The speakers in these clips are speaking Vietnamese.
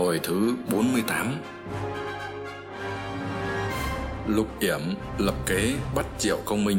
Hồi thứ 48 Lục Yểm lập kế bắt Triệu Công Minh.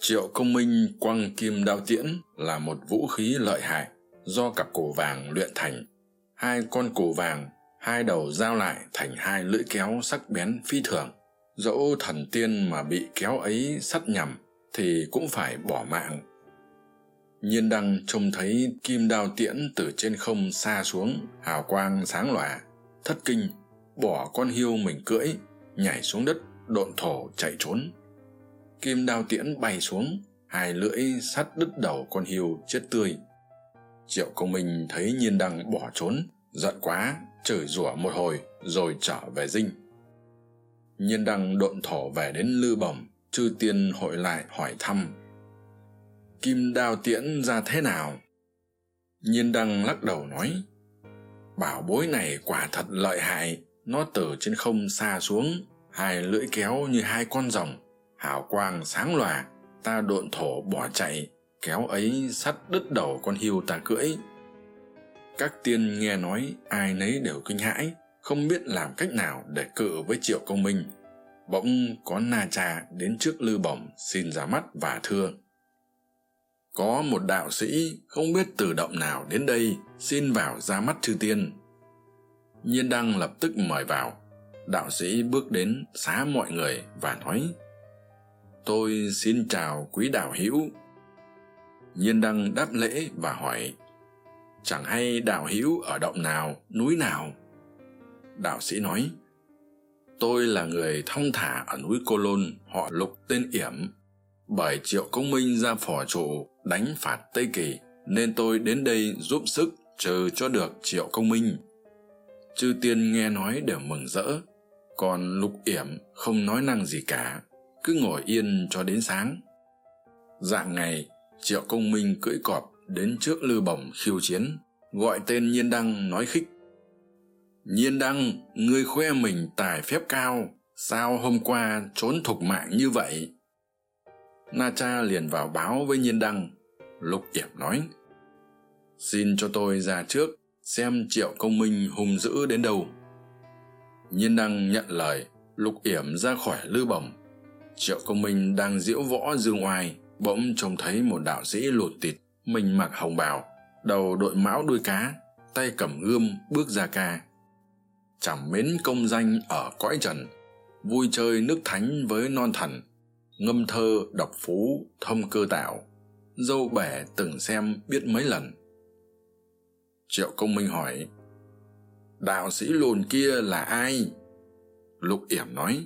Triệu Công Minh quăng kim đao tiễn là một vũ khí lợi hại do cặp cổ vàng luyện thành. Hai con cổ vàng, hai đầu giao lại thành hai lưỡi kéo sắc bén phi thường dẫu thần tiên mà bị kéo ấy sắt nhầm thì cũng phải bỏ mạng. Nhiên đăng trông thấy kim đao tiễn từ trên không xa xuống, hào quang sáng lòa, thất kinh, bỏ con hiêu mình cưỡi, nhảy xuống đất, độn thổ chạy trốn. Kim đao tiễn bay xuống, hai lưỡi sắt đứt đầu con hiêu chết tươi. Triệu công minh thấy nhiên đăng bỏ trốn, giận quá, chửi rủa một hồi rồi trở về dinh nhiên đăng độn thổ về đến lư bổng, chư tiên hội lại hỏi thăm. Kim đao tiễn ra thế nào? Nhiên đăng lắc đầu nói, bảo bối này quả thật lợi hại. Nó từ trên không xa xuống, hai lưỡi kéo như hai con rồng, hào quang sáng lòa. Ta độn thổ bỏ chạy, kéo ấy sắt đứt đầu con hiu ta cưỡi. Các tiên nghe nói, ai nấy đều kinh hãi không biết làm cách nào để cự với triệu công minh. Bỗng có na cha đến trước lư bổng xin ra mắt và thưa. Có một đạo sĩ không biết từ động nào đến đây xin vào ra mắt chư tiên. Nhiên đăng lập tức mời vào. Đạo sĩ bước đến xá mọi người và nói, tôi xin chào quý đạo hữu. Nhiên đăng đáp lễ và hỏi, chẳng hay đạo hữu ở động nào, núi nào? Đạo sĩ nói, tôi là người thong thả ở núi cô lôn, họ lục tên yểm. Bởi triệu công minh ra phò trụ, đánh phạt tây kỳ, nên tôi đến đây giúp sức chờ cho được triệu công minh. Chư tiên nghe nói đều mừng rỡ, còn lục yểm không nói năng gì cả, cứ ngồi yên cho đến sáng. Dạng ngày, triệu công minh cưỡi cọp đến trước lư bổng khiêu chiến, gọi tên nhiên đăng nói khích nhiên đăng ngươi khoe mình tài phép cao, sao hôm qua trốn thục mạng như vậy? Na cha liền vào báo với nhiên đăng. Lục yểm nói, xin cho tôi ra trước xem triệu công minh hung dữ đến đâu. Nhiên đăng nhận lời. Lục yểm ra khỏi lư bổng. Triệu công minh đang diễu võ dương oai, bỗng trông thấy một đạo sĩ lụt tịt, mình mặc hồng bào, đầu đội mão đuôi cá, tay cầm gươm bước ra ca chẳng mến công danh ở cõi trần, vui chơi nước thánh với non thần, ngâm thơ đọc phú thâm cơ tạo dâu bẻ từng xem biết mấy lần. Triệu công minh hỏi, đạo sĩ lùn kia là ai? Lục yểm nói,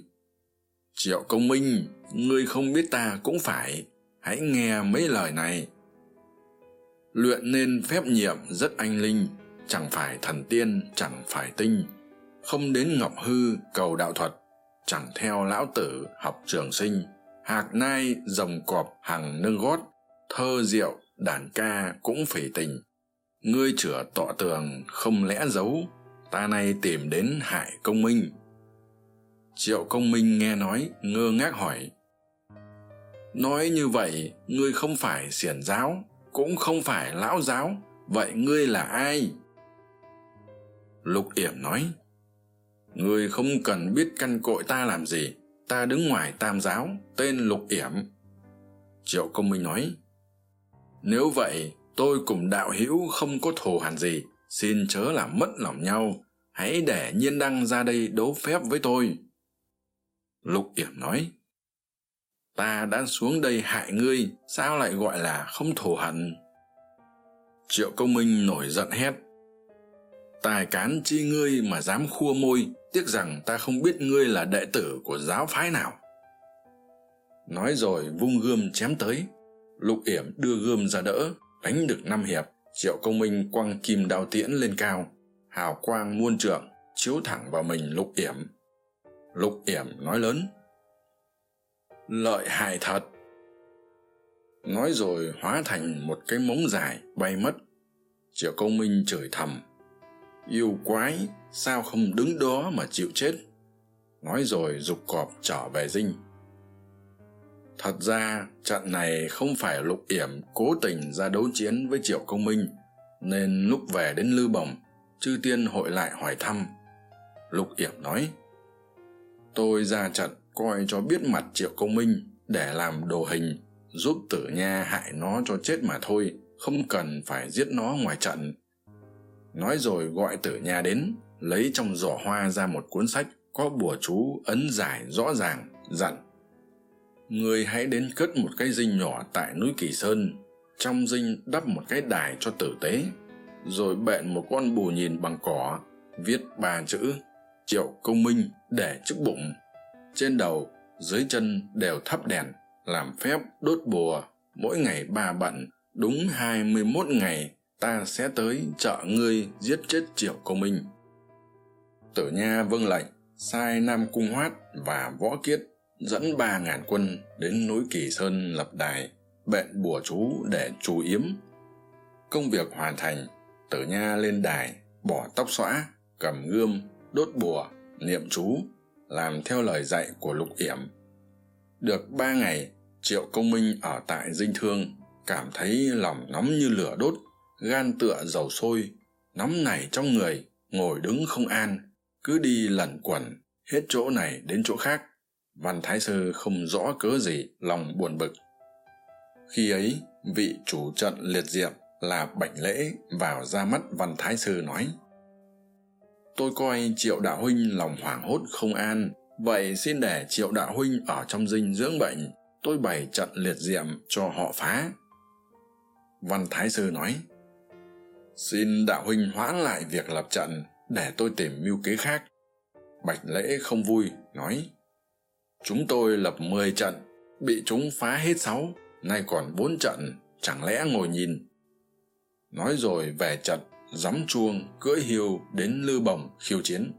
triệu công minh, ngươi không biết ta cũng phải, hãy nghe mấy lời này. Luyện nên phép nhiệm rất anh linh, chẳng phải thần tiên, chẳng phải tinh không đến ngọc hư cầu đạo thuật. Chẳng theo lão tử học trường sinh, hạc nai rồng cọp hằng nâng gót, thơ rượu đàn ca cũng phỉ tình. Ngươi chửa tọ tường không lẽ giấu, ta nay tìm đến hại công minh. Triệu công minh nghe nói, ngơ ngác hỏi. Nói như vậy, ngươi không phải xiển giáo, cũng không phải lão giáo, vậy ngươi là ai? Lục yểm nói ngươi không cần biết căn cội ta làm gì. Ta đứng ngoài tam giáo, tên lục yểm. Triệu công minh nói, nếu vậy, tôi cùng đạo hữu không có thù hẳn gì. Xin chớ làm mất lòng nhau. Hãy để nhiên đăng ra đây đấu phép với tôi. Lục yểm nói, ta đã xuống đây hại ngươi, sao lại gọi là không thù hận triệu công minh nổi giận hét, tài cán chi ngươi mà dám khua môi tiếc rằng ta không biết ngươi là đệ tử của giáo phái nào. Nói rồi, vung gươm chém tới. Lục yểm đưa gươm ra đỡ, đánh được năm hiệp. Triệu công minh quăng kim đao tiễn lên cao. Hào quang muôn trượng, chiếu thẳng vào mình lục yểm. Lục yểm nói lớn, lợi hại thật. Nói rồi, hóa thành một cái móng dài bay mất. Triệu công minh chửi thầm yêu quái, sao không đứng đó mà chịu chết? Nói rồi g ụ c cọp trở về dinh. Thật ra, trận này không phải lục yểm cố tình ra đấu chiến với triệu công minh, nên lúc về đến lư bồng, chư tiên hội lại hỏi thăm. Lục yểm nói, tôi ra trận coi cho biết mặt triệu công minh để làm đồ hình, giúp tử nha hại nó cho chết mà thôi, không cần phải giết nó ngoài trận nói rồi gọi tử nhà đến, lấy trong giỏ hoa ra một cuốn sách có bùa chú ấn giải rõ ràng, dặn, người hãy đến cất một cái dinh nhỏ tại núi kỳ sơn, trong dinh đắp một cái đài cho tử tế, rồi bện một con bù nhìn bằng cỏ, viết ba chữ, triệu công minh để trước bụng. Trên đầu, dưới chân đều thắp đèn, làm phép đốt bùa, mỗi ngày ba bận, đúng hai mươi mốt ngày ta sẽ tới chợ ngươi giết chết triệu công minh tử nha vâng lệnh, sai nam cung hoát và võ kiết dẫn ba ngàn quân đến núi kỳ sơn lập đài, bện bùa chú để trù yếm. Công việc hoàn thành, tử nha lên đài, bỏ tóc xõa, cầm gươm, đốt bùa, niệm chú, làm theo lời dạy của lục yểm. Được ba ngày, triệu công minh ở tại dinh thương cảm thấy lòng nóng như lửa đốt gan tựa dầu sôi, nóng nảy trong người, ngồi đứng không an, cứ đi lẩn quẩn, hết chỗ này đến chỗ khác. Văn thái sư không rõ cớ gì, lòng buồn bực. Khi ấy, vị chủ trận liệt diệm là bảnh lễ vào ra mắt văn thái sư nói, tôi coi triệu đạo huynh lòng hoảng hốt không an, vậy xin để triệu đạo huynh ở trong dinh dưỡng bệnh, tôi bày trận liệt diệm cho họ phá. Văn thái sư nói xin đạo huynh hoãn lại việc lập trận để tôi tìm mưu kế khác. Bạch lễ không vui, nói, chúng tôi lập mười trận, bị chúng phá hết sáu, nay còn bốn trận, chẳng lẽ ngồi nhìn? Nói rồi về trận gióng chuông, cưỡi hiêu đến lư bồng khiêu chiến.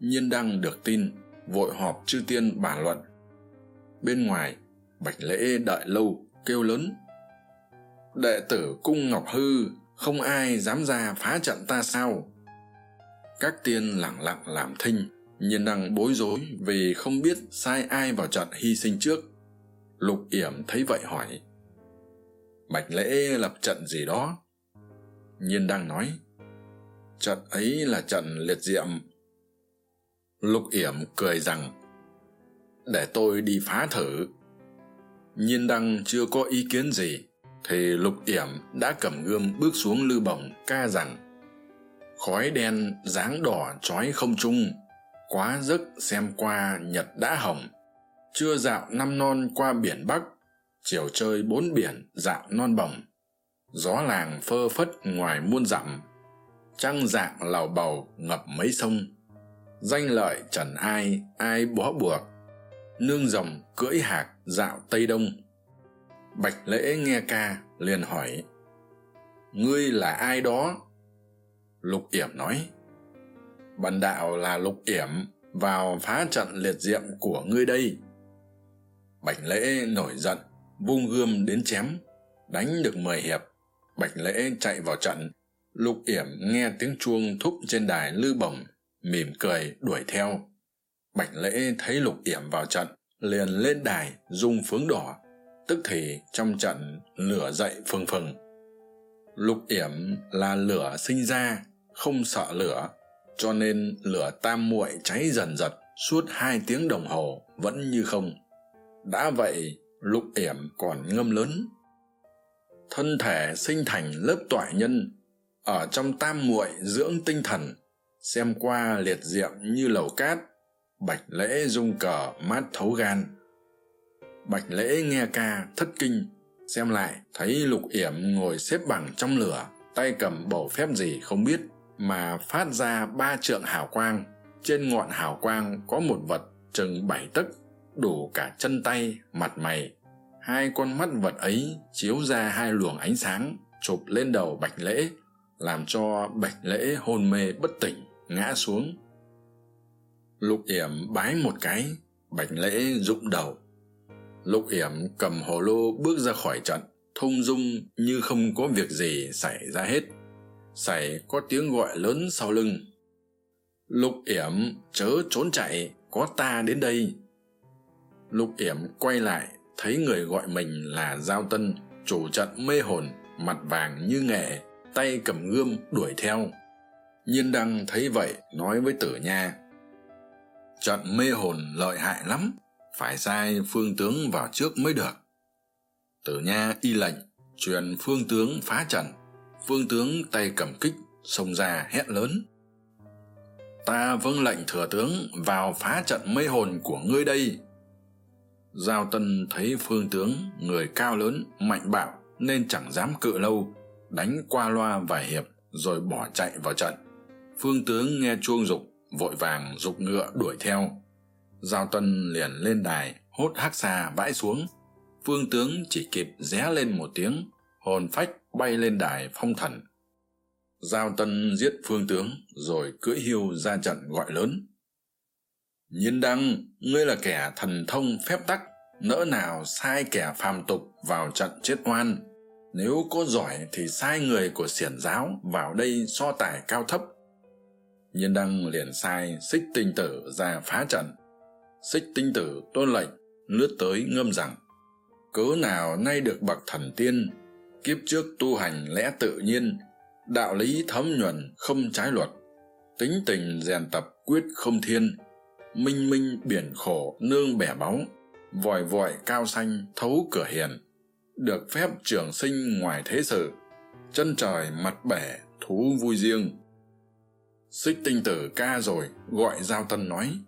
Nhiên đăng được tin, vội họp chư tiên bàn luận. Bên ngoài, bạch lễ đợi lâu, kêu lớn, đệ tử cung ngọc hư không ai dám ra phá trận ta sao? Các tiên lẳng lặng làm thinh nhiên đăng bối rối vì không biết sai ai vào trận hy sinh trước. Lục yểm thấy vậy hỏi, bạch lễ lập trận gì đó? Nhiên đăng nói, trận ấy là trận liệt diệm. Lục yểm cười rằng, để tôi đi phá thử. Nhiên đăng chưa có ý kiến gì thì lục yểm đã cầm gươm bước xuống lư bổng, ca rằng, khói đen dáng đỏ trói không trung, quá giấc xem qua nhật đã hồng. Chưa dạo năm non qua biển bắc, chiều chơi bốn biển dạo non bồng. Gió làng phơ phất ngoài muôn dặm, trăng dạng lào bầu ngập mấy sông. Danh lợi trần ai ai bó buộc. Nương rồng cưỡi hạc dạo tây đông bạch lễ nghe ca, liền hỏi, ngươi là ai đó? Lục yểm nói, bần đạo là lục yểm, vào phá trận liệt diệm của ngươi đây. Bạch lễ nổi giận, vung gươm đến chém, đánh được mười hiệp. Bạch lễ chạy vào trận. Lục yểm nghe tiếng chuông thúc trên đài lư bổng, mỉm cười đuổi theo. Bạch lễ thấy lục yểm vào trận, liền lên đài dung phướng đỏ tức thì trong trận lửa dậy phừng phừng. Lục yểm là lửa sinh ra, không sợ lửa, cho nên lửa tam muội cháy dần dật, suốt hai tiếng đồng hồ vẫn như không. Đã vậy, lục yểm còn ngâm lớn. Thân thể sinh thành lớp toại nhân, ở trong tam muội dưỡng tinh thần, xem qua liệt diệm như lầu cát, bạch lễ dung cờ mát thấu gan bạch lễ nghe ca, thất kinh. Xem lại, thấy lục yểm ngồi xếp bằng trong lửa, tay cầm bầu phép gì không biết, mà phát ra ba trượng hào quang. Trên ngọn hào quang có một vật chừng bảy tấc, đủ cả chân tay, mặt mày. Hai con mắt vật ấy chiếu ra hai luồng ánh sáng, chụp lên đầu bạch lễ, làm cho bạch lễ hôn mê bất tỉnh, ngã xuống. Lục yểm bái một cái, bạch lễ rụng đầu lục yểm cầm hồ lô bước ra khỏi trận, thung dung như không có việc gì xảy ra hết. Xảy có tiếng gọi lớn sau lưng. Lục yểm chớ trốn chạy, có ta đến đây. Lục yểm quay lại, thấy người gọi mình là giao tân, chủ trận mê hồn, mặt vàng như nghệ, tay cầm gươm đuổi theo. Nhiên đăng thấy vậy, nói với tử nha, trận mê hồn lợi hại lắm phải sai phương tướng vào trước mới được. Tử nha y lệnh, truyền phương tướng phá trận, phương tướng tay cầm kích, xông ra hét lớn. Ta vâng lệnh thừa tướng vào phá trận mây hồn của ngươi đây. Giao tân thấy phương tướng, người cao lớn, mạnh bạo, nên chẳng dám cự lâu, đánh qua loa vài hiệp rồi bỏ chạy vào trận. Phương tướng nghe chuông dục, vội vàng g ngựa đuổi theo giao tuân liền lên đài, hốt hắc xa vãi xuống. Phương tướng chỉ kịp ré lên một tiếng, hồn phách bay lên đài phong thần. Giao tân giết phương tướng, rồi cưỡi hiu ra trận gọi lớn. Nhiên đăng, ngươi là kẻ thần thông phép tắc, nỡ nào sai kẻ phàm tục vào trận chết oan. Nếu có giỏi thì sai người của xiển giáo vào đây so tài cao thấp. Nhiên đăng liền sai xích tinh tử ra phá trận xích tinh tử tôn lệnh, lướt tới ngâm rằng, cớ nào nay được bậc thần tiên kiếp trước tu hành lẽ tự nhiên, đạo lý thấm nhuần không trái luật, tính tình rèn tập quyết không thiên, minh minh biển khổ nương bẻ báu vòi vọi cao xanh thấu cửa hiền, được phép trường sinh ngoài thế sự, chân trời mặt bể thú vui riêng? Xích tinh tử ca rồi gọi giao tân nói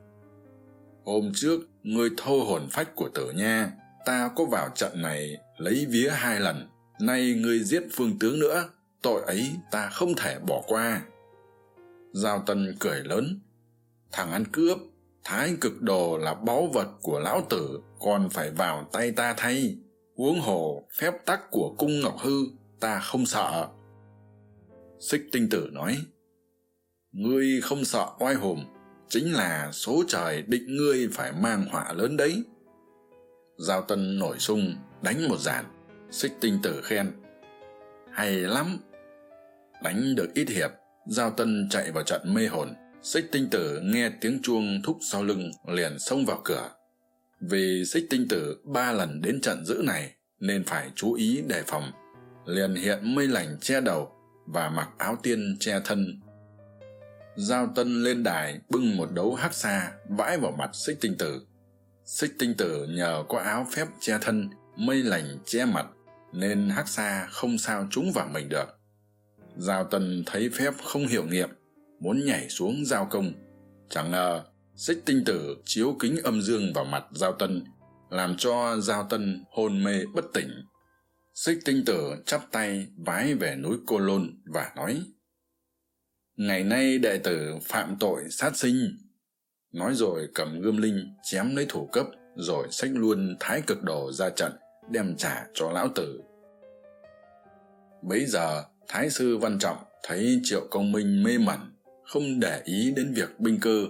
hôm trước, ngươi thâu hồn phách của tử nha. Ta có vào trận này lấy vía hai lần. Nay ngươi giết phương tướng nữa. Tội ấy ta không thể bỏ qua. Giao tân cười lớn. Thằng ăn cướp, thái cực đồ là báu vật của lão tử, còn phải vào tay ta thay. Huống hồ, phép tắc của cung ngọc hư, ta không sợ. Xích tinh tử nói. Ngươi không sợ oai hùng chính là số trời định ngươi phải mang họa lớn đấy. Giao tân nổi sung, đánh một giản xích tinh tử khen. Hay lắm! Đánh được ít hiệp, giao tân chạy vào trận mê hồn. Xích tinh tử nghe tiếng chuông thúc sau lưng liền xông vào cửa. Vì xích tinh tử ba lần đến trận giữ này, nên phải chú ý đề phòng. Liền hiện mây lành che đầu và mặc áo tiên che thân giao tân lên đài bưng một đấu hắc xa vãi vào mặt xích tinh tử. Xích tinh tử nhờ có áo phép che thân, mây lành che mặt, nên hắc xa không sao trúng vào mình được. Giao tân thấy phép không hiểu nghiệm, muốn nhảy xuống giao công. Chẳng ngờ xích tinh tử chiếu kính âm dương vào mặt giao tân, làm cho giao tân hôn mê bất tỉnh. Xích tinh tử chắp tay vái về núi cô lôn và nói ngày nay đệ tử phạm tội sát sinh. Nói rồi cầm gươm linh chém lấy thủ cấp, rồi xách luôn thái cực đồ ra trận, đem trả cho lão tử. Bấy giờ, thái sư văn trọng thấy triệu công minh mê mẩn, không để ý đến việc binh cơ,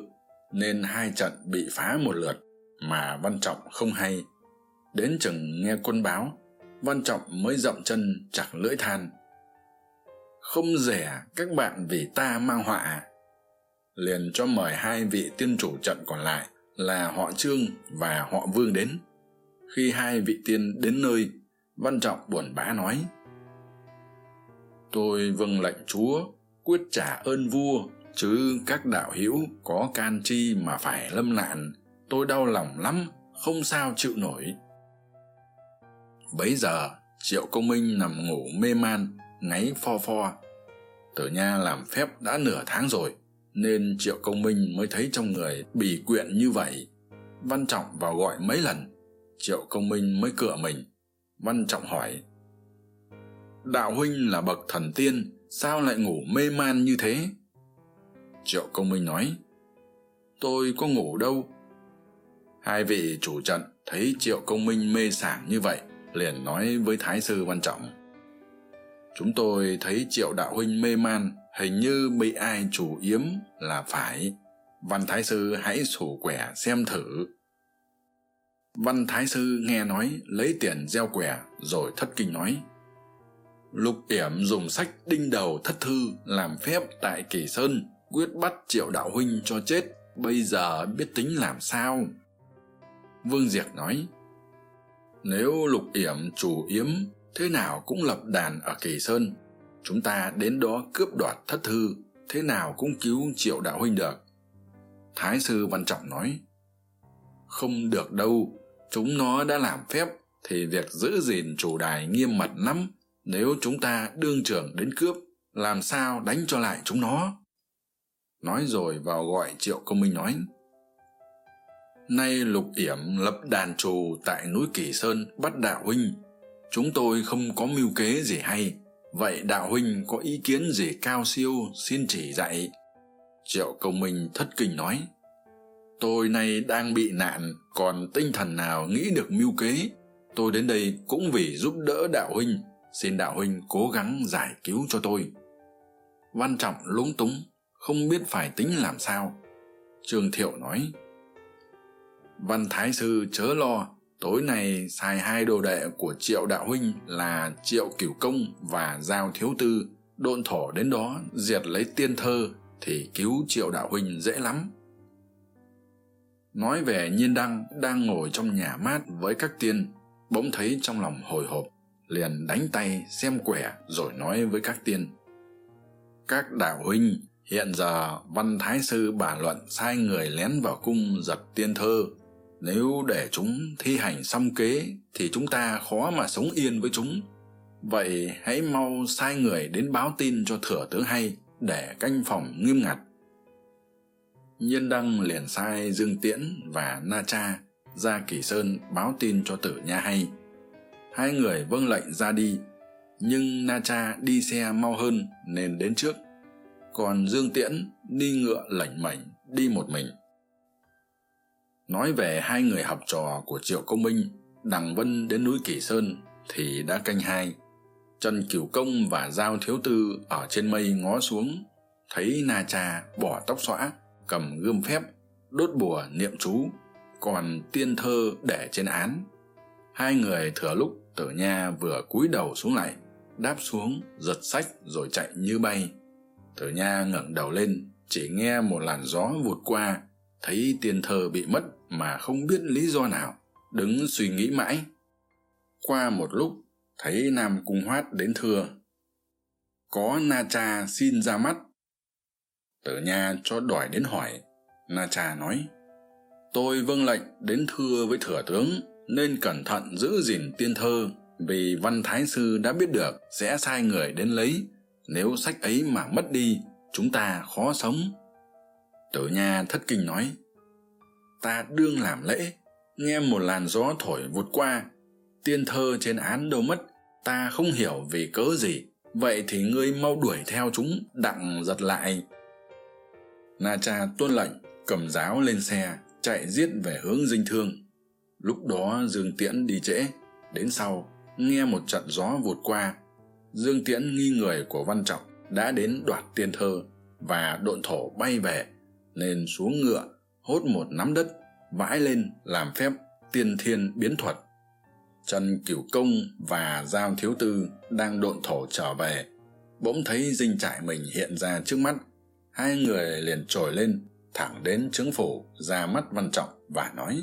nên hai trận bị phá một lượt mà văn trọng không hay. Đến chừng nghe quân báo, văn trọng mới dậm chân chặt lưỡi than không rẻ các bạn vì ta mang họa. Liền cho mời hai vị tiên chủ trận còn lại là họ trương và họ vương đến. Khi hai vị tiên đến nơi, văn trọng buồn bã nói, tôi vâng lệnh chúa quyết trả ơn vua, chứ các đạo hữu có can chi mà phải lâm nạn. Tôi đau lòng lắm, không sao chịu nổi. Bấy giờ, triệu công minh nằm ngủ mê man ngáy pho pho. Tử nha làm phép đã nửa tháng rồi, nên triệu công minh mới thấy trong người bì quyện như vậy. Văn trọng vào gọi mấy lần, triệu công minh mới cựa mình. Văn trọng hỏi, đạo huynh là bậc thần tiên, sao lại ngủ mê man như thế? Triệu công minh nói, tôi có ngủ đâu. Hai vị chủ trận thấy triệu công minh mê sảng như vậy, liền nói với thái sư văn trọng chúng tôi thấy triệu đạo huynh mê man, hình như bị ai chủ yếm là phải. Văn thái sư hãy sủ quẻ xem thử. Văn thái sư nghe nói, lấy tiền gieo quẻ, rồi thất kinh nói, lục yểm dùng sách đinh đầu thất thư làm phép tại kỳ sơn, quyết bắt triệu đạo huynh cho chết, bây giờ biết tính làm sao? Vương diệc nói, nếu lục yểm chủ yếm thế nào cũng lập đàn ở kỳ sơn. Chúng ta đến đó cướp đoạt thất thư, thế nào cũng cứu triệu đạo huynh được. Thái sư văn trọng nói. Không được đâu, chúng nó đã làm phép, thì việc giữ gìn chủ đài nghiêm mật lắm. Nếu chúng ta đương trưởng đến cướp, làm sao đánh cho lại chúng nó? Nói rồi vào gọi triệu công minh nói. Nay lục yểm lập đàn trù tại núi kỳ sơn bắt đạo huynh chúng tôi không có mưu kế gì hay. Vậy đạo huynh có ý kiến gì cao siêu, xin chỉ dạy. Triệu công minh thất kinh nói, tôi nay đang bị nạn, còn tinh thần nào nghĩ được mưu kế? Tôi đến đây cũng vì giúp đỡ đạo huynh, xin đạo huynh cố gắng giải cứu cho tôi. Văn trọng lúng túng, không biết phải tính làm sao. Trương thiệu nói, văn thái sư chớ lo tối nay sai hai đồ đệ của triệu đạo huynh là triệu cửu công và giao thiếu tư. Độn thổ đến đó, diệt lấy tiên thơ thì cứu triệu đạo huynh dễ lắm. Nói về nhiên đăng đang ngồi trong nhà mát với các tiên, bỗng thấy trong lòng hồi hộp, liền đánh tay xem quẻ rồi nói với các tiên. Các đạo huynh, hiện giờ văn thái sư bàn luận sai người lén vào cung giật tiên thơ nếu để chúng thi hành xong kế, thì chúng ta khó mà sống yên với chúng. Vậy hãy mau sai người đến báo tin cho thừa tướng hay, để canh phòng nghiêm ngặt. Nhiên đăng liền sai dương tiễn và na cha ra kỳ sơn báo tin cho tử nha hay. Hai người vâng lệnh ra đi, nhưng na cha đi xe mau hơn nên đến trước. Còn dương tiễn đi ngựa lảnh mảnh, đi một mình nói về hai người học trò của triệu công minh, đằng vân đến núi kỳ sơn thì đã canh hai. Trần cửu công và giao thiếu tư ở trên mây ngó xuống, thấy na cha bỏ tóc xõa, cầm gươm phép, đốt bùa niệm chú, còn tiên thơ để trên án. Hai người thừa lúc tử nha vừa cúi đầu xuống lại, đáp xuống, giật sách rồi chạy như bay. Tử nha ngẩng đầu lên, chỉ nghe một làn gió vụt qua thấy tiền thờ bị mất mà không biết lý do nào, đứng suy nghĩ mãi. Qua một lúc, thấy nam cung hoát đến thưa. Có na cha xin ra mắt. Tử nha cho đòi đến hỏi. Na cha nói, tôi vâng lệnh đến thưa với thừa tướng, nên cẩn thận giữ gìn tiên thơ, vì văn thái sư đã biết được sẽ sai người đến lấy. Nếu sách ấy mà mất đi, chúng ta khó sống tử nha thất kinh nói, ta đương làm lễ, nghe một làn gió thổi vụt qua, tiên thơ trên án đâu mất, ta không hiểu vì cớ gì, vậy thì ngươi mau đuổi theo chúng, đặng giật lại. Na cha tuân lệnh, cầm giáo lên xe, chạy giết về hướng dinh thương. Lúc đó dương tiễn đi trễ, đến sau, nghe một trận gió vụt qua. Dương tiễn nghi người của văn trọng đã đến đoạt tiên thơ và độn thổ bay về nên xuống ngựa, hốt một nắm đất, vãi lên làm phép tiên thiên biến thuật. Trần cửu công và giao thiếu tư đang độn thổ trở về. Bỗng thấy dinh trại mình hiện ra trước mắt. Hai người liền trồi lên, thẳng đến trướng phủ, ra mắt văn trọng và nói,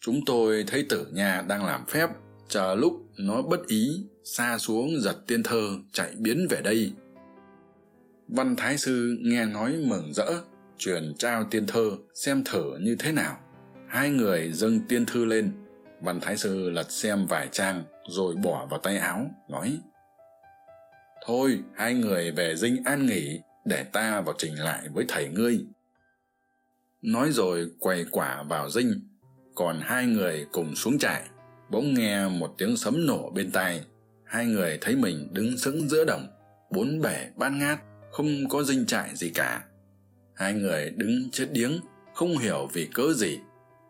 chúng tôi thấy tử nha đang làm phép, chờ lúc nó bất ý, xa xuống giật tiên thơ chạy biến về đây. Văn thái sư nghe nói mừng rỡ truyền trao tiên thơ xem thử như thế nào. Hai người dâng tiên thư lên. Văn thái sư lật xem vài trang rồi bỏ vào tay áo, nói, thôi, hai người về dinh an nghỉ để ta vào trình lại với thầy ngươi. Nói rồi quầy quả vào dinh, còn hai người cùng xuống trại. Bỗng nghe một tiếng sấm nổ bên tai. Hai người thấy mình đứng sững giữa đồng, bốn bể bát ngát, không có dinh trại gì cả hai người đứng chết điếng, không hiểu vì cớ gì.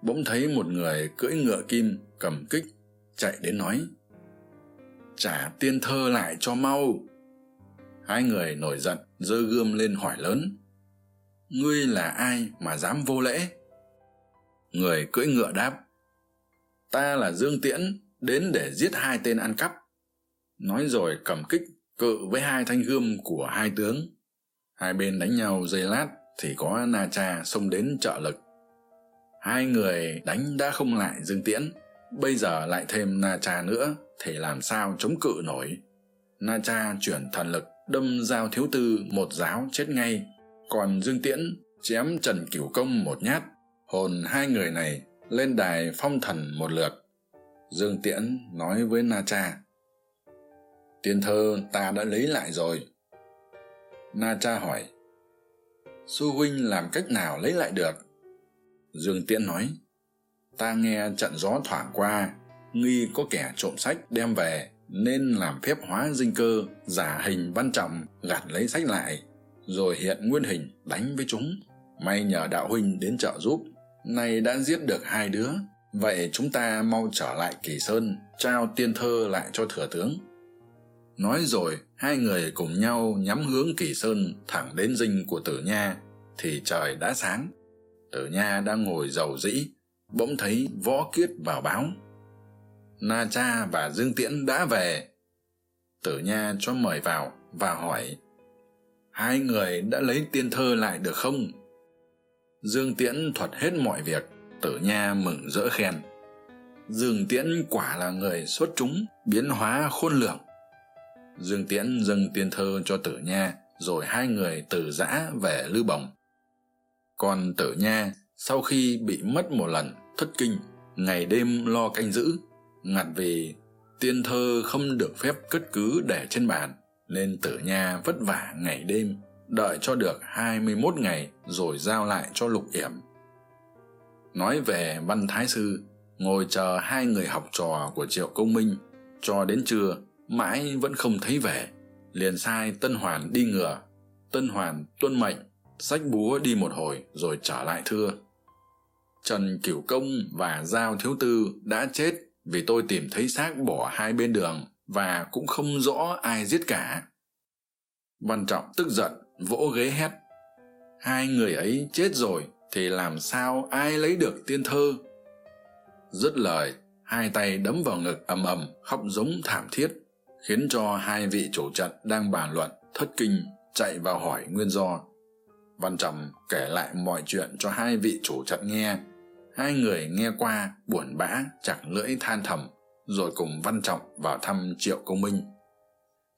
Bỗng thấy một người cưỡi ngựa kim cầm kích, chạy đến nói, trả tiên thơ lại cho mau. Hai người nổi giận, giơ gươm lên hỏi lớn, ngươi là ai mà dám vô lễ? Người cưỡi ngựa đáp, ta là dương tiễn, đến để giết hai tên ăn cắp. Nói rồi cầm kích cự với hai thanh gươm của hai tướng. Hai bên đánh nhau giây lát thì có na cha xông đến trợ lực. Hai người đánh đã không lại dương tiễn, bây giờ lại thêm na cha nữa thì làm sao chống cự nổi? Na cha chuyển thần lực, đâm giao thiếu tư một giáo chết ngay. Còn dương tiễn chém trần cửu công một nhát, hồn hai người này lên đài phong thần một lượt. Dương tiễn nói với na cha, tiên thơ ta đã lấy lại rồi. Na cha hỏi sư huynh làm cách nào lấy lại được? Dương tiễn nói, ta nghe trận gió thoảng qua, nghi có kẻ trộm sách đem về, nên làm phép hóa dinh cơ, giả hình văn trọng, gạt lấy sách lại, rồi hiện nguyên hình đánh với chúng. May nhờ đạo huynh đến trợ giúp, nay đã giết được hai đứa, vậy chúng ta mau trở lại kỳ sơn, trao tiên thơ lại cho thừa tướng nói rồi, hai người cùng nhau nhắm hướng kỳ sơn thẳng đến dinh của tử nha, thì trời đã sáng. Tử nha đang ngồi giàu dĩ, bỗng thấy võ kiết vào báo. Na cha và dương tiễn đã về. Tử nha cho mời vào và hỏi, hai người đã lấy tiên thơ lại được không? Dương tiễn thuật hết mọi việc, tử nha mừng rỡ khen. Dương tiễn quả là người xuất chúng, biến hóa khôn lường dương tiễn dâng tiên thơ cho tử nha, rồi hai người từ giã về lư bồng. Còn tử nha, sau khi bị mất một lần thất kinh, ngày đêm lo canh giữ, ngặt vì tiên thơ không được phép cất cứ để trên bàn, nên tử nha vất vả ngày đêm, đợi cho được hai mươi mốt ngày rồi giao lại cho lục yểm. Nói về văn thái sư, ngồi chờ hai người học trò của triệu công minh cho đến trưa mãi vẫn không thấy về. Liền sai tân hoàn đi ngựa. Tân hoàn, tuân mệnh, xách búa đi một hồi rồi trở lại thưa. Trần cửu công và giao thiếu tư đã chết vì tôi tìm thấy xác bỏ hai bên đường và cũng không rõ ai giết cả. Văn trọng tức giận, vỗ ghế hét. Hai người ấy chết rồi thì làm sao ai lấy được tiên thơ? Dứt lời, hai tay đấm vào ngực ầm ầm, khóc giống thảm thiết khiến cho hai vị chủ trận đang bàn luận, thất kinh, chạy vào hỏi nguyên do. Văn trầm kể lại mọi chuyện cho hai vị chủ trận nghe. Hai người nghe qua, buồn bã, chặt lưỡi than thầm, rồi cùng văn trọng vào thăm triệu công minh.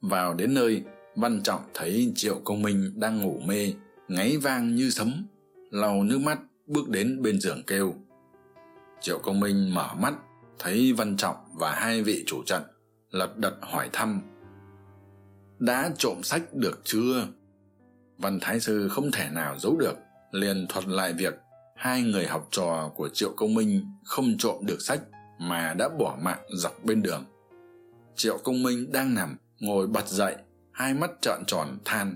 Vào đến nơi, văn trọng thấy triệu công minh đang ngủ mê, ngáy vang như sấm lau nước mắt, bước đến bên giường kêu. Triệu công minh mở mắt, thấy văn trọng và hai vị chủ trận lật đật hỏi thăm. Đã trộm sách được chưa? Văn thái sư không thể nào giấu được, liền thuật lại việc hai người học trò của triệu công minh không trộm được sách mà đã bỏ mạng dọc bên đường. Triệu công minh đang nằm ngồi bật dậy, hai mắt trợn tròn than.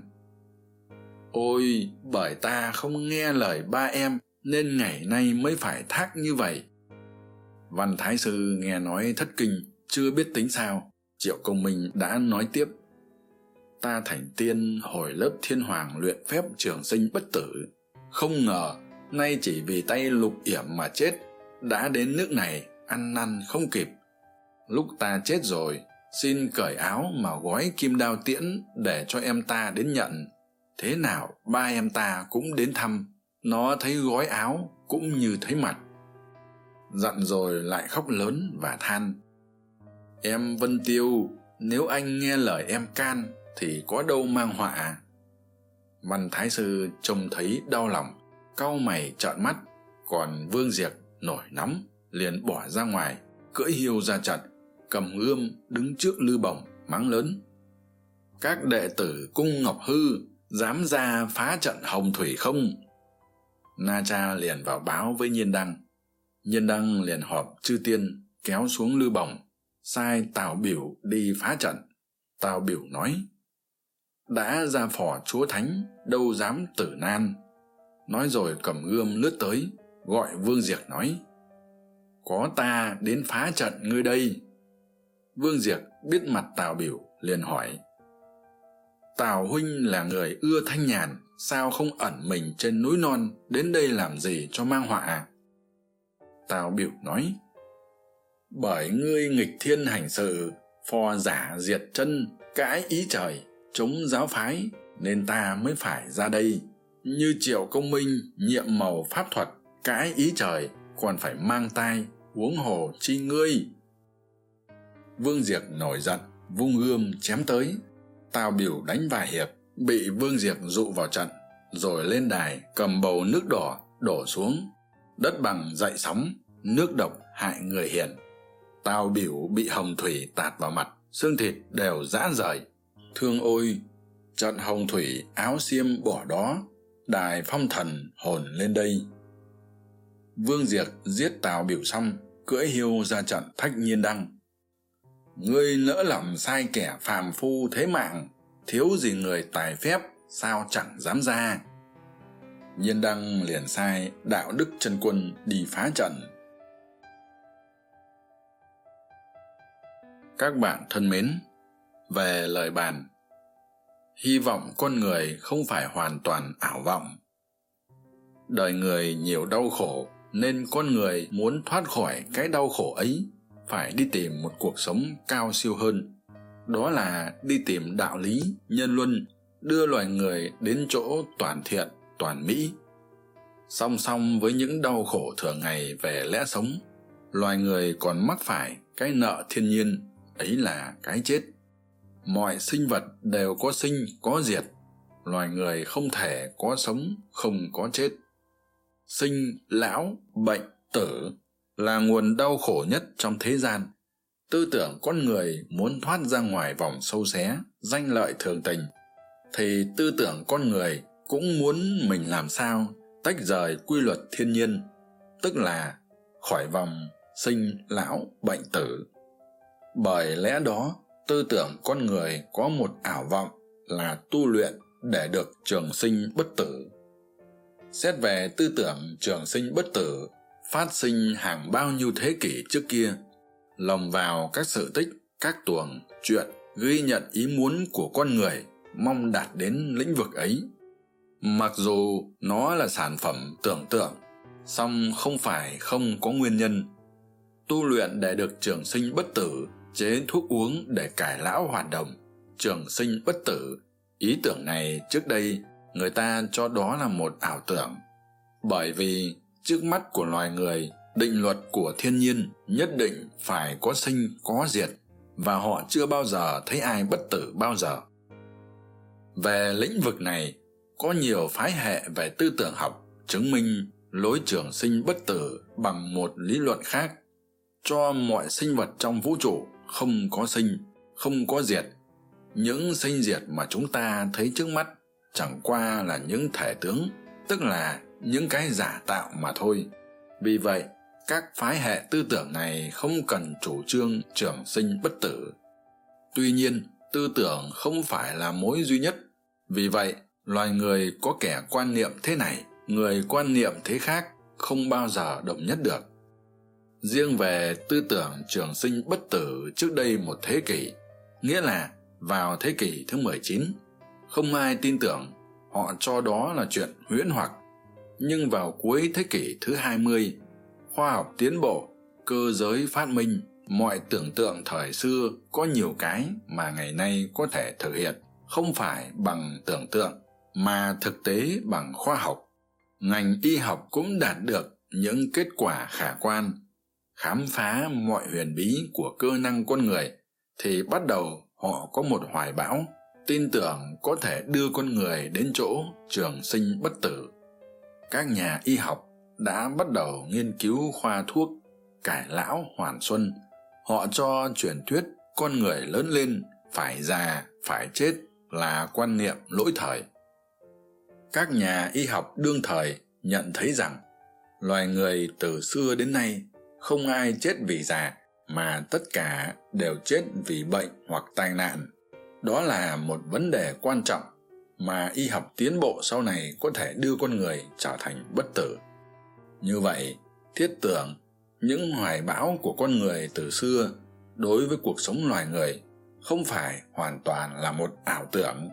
Ôi, bởi ta không nghe lời ba em nên ngày nay mới phải thác như vậy. Văn thái sư nghe nói thất kinh chưa biết tính sao, triệu công minh đã nói tiếp. Ta thành tiên hồi lớp thiên hoàng luyện phép trường sinh bất tử. Không ngờ, nay chỉ vì tay lục yểm mà chết, đã đến nước này, ăn năn không kịp. Lúc ta chết rồi, xin cởi áo mà gói kim đao tiễn để cho em ta đến nhận. Thế nào, ba em ta cũng đến thăm. Nó thấy gói áo cũng như thấy mặt. Dặn rồi lại khóc lớn và than em vân tiêu, nếu anh nghe lời em can thì có đâu mang họa. Văn thái sư trông thấy đau lòng, cau mày trợn mắt, còn vương diệc nổi nóng, liền bỏ ra ngoài, cưỡi hiêu ra trận cầm gươm đứng trước lư bồng mắng lớn. Các đệ tử cung ngọc hư dám ra phá trận hồng thủy không? Na cha liền vào báo với nhiên đăng. Nhiên đăng liền họp chư tiên, kéo xuống lư bồng sai tào biểu đi phá trận. Tào biểu nói, đã ra phò chúa thánh, đâu dám tử nan. Nói rồi cầm gươm lướt tới, gọi vương diệc nói, có ta đến phá trận ngươi đây. Vương diệc biết mặt tào biểu, liền hỏi, tào huynh là người ưa thanh nhàn, sao không ẩn mình trên núi non, đến đây làm gì cho mang họa? Tào biểu nói bởi ngươi nghịch thiên hành sự phò giả diệt chân, cãi ý trời, chống giáo phái, nên ta mới phải ra đây. Như triệu công minh, nhiệm màu pháp thuật, cãi ý trời, còn phải mang tai, huống hồ chi ngươi. Vương diệc nổi giận, vung gươm chém tới. Tào biểu đánh vài hiệp, bị vương diệc dụ vào trận, rồi lên đài cầm bầu nước đỏ, đổ xuống. Đất bằng dậy sóng, nước độc hại người hiền tào biểu bị hồng thủy tạt vào mặt, xương thịt đều rã rời. Thương ôi, trận hồng thủy áo xiêm bỏ đó, đài phong thần hồn lên đây. Vương diệc giết tào biểu xong, cưỡi hiêu ra trận thách nhiên đăng. Ngươi nỡ lầm sai kẻ phàm phu thế mạng, thiếu gì người tài phép, sao chẳng dám ra. Nhiên đăng liền sai đạo đức chân quân đi phá trận. Các bạn thân mến. Về lời bàn, hy vọng con người không phải hoàn toàn ảo vọng. Đời người nhiều đau khổ, nên con người muốn thoát khỏi cái đau khổ ấy, phải đi tìm một cuộc sống cao siêu hơn. Đó là đi tìm đạo lý, nhân luân, đưa loài người đến chỗ toàn thiện, toàn mỹ. Song song với những đau khổ thường ngày về lẽ sống, loài người còn mắc phải cái nợ thiên nhiên ấy là cái chết. Mọi sinh vật đều có sinh, có diệt. Loài người không thể có sống, không có chết. Sinh, lão, bệnh, tử là nguồn đau khổ nhất trong thế gian. Tư tưởng con người muốn thoát ra ngoài vòng sâu xé, danh lợi thường tình. Thì tư tưởng con người cũng muốn mình làm sao? Tách rời quy luật thiên nhiên, tức là khỏi vòng sinh, lão, bệnh, tử bởi lẽ đó, tư tưởng con người có một ảo vọng là tu luyện để được trường sinh bất tử. Xét về tư tưởng trường sinh bất tử, phát sinh hàng bao nhiêu thế kỷ trước kia, lồng vào các sự tích, các tuồng, chuyện, ghi nhận ý muốn của con người mong đạt đến lĩnh vực ấy. Mặc dù nó là sản phẩm tưởng tượng, song không phải không có nguyên nhân. Tu luyện để được trường sinh bất tử chế thuốc uống để cải lão hoạt động, trường sinh bất tử. Ý tưởng này trước đây người ta cho đó là một ảo tưởng. Bởi vì trước mắt của loài người, định luật của thiên nhiên nhất định phải có sinh, có diệt, và họ chưa bao giờ thấy ai bất tử bao giờ. Về lĩnh vực này, có nhiều phái hệ về tư tưởng học chứng minh lối trường sinh bất tử bằng một lý luận khác, cho mọi sinh vật trong vũ trụ không có sinh, không có diệt. Những sinh diệt mà chúng ta thấy trước mắt chẳng qua là những thể tướng, tức là những cái giả tạo mà thôi. Vì vậy, các phái hệ tư tưởng này không cần chủ trương trường sinh bất tử. Tuy nhiên, tư tưởng không phải là mối duy nhất. Vì vậy, loài người có kẻ quan niệm thế này, người quan niệm thế khác không bao giờ đồng nhất được riêng về tư tưởng trường sinh bất tử trước đây một thế kỷ, nghĩa là vào thế kỷ thứ mười chín, không ai tin tưởng họ cho đó là chuyện huyễn hoặc. Nhưng vào cuối thế kỷ thứ hai mươi, khoa học tiến bộ, cơ giới phát minh, mọi tưởng tượng thời xưa có nhiều cái mà ngày nay có thể thực hiện không phải bằng tưởng tượng mà thực tế bằng khoa học. Ngành y học cũng đạt được những kết quả khả quan khám phá mọi huyền bí của cơ năng con người, thì bắt đầu họ có một hoài bão, tin tưởng có thể đưa con người đến chỗ trường sinh bất tử. Các nhà y học đã bắt đầu nghiên cứu khoa thuốc cải lão hoàn xuân. Họ cho truyền thuyết con người lớn lên phải già, phải chết là quan niệm lỗi thời. Các nhà y học đương thời nhận thấy rằng, loài người từ xưa đến nay không ai chết vì già, mà tất cả đều chết vì bệnh hoặc tai nạn. Đó là một vấn đề quan trọng mà y học tiến bộ sau này có thể đưa con người trở thành bất tử. Như vậy, thiết tưởng những hoài bão của con người từ xưa đối với cuộc sống loài người không phải hoàn toàn là một ảo tưởng.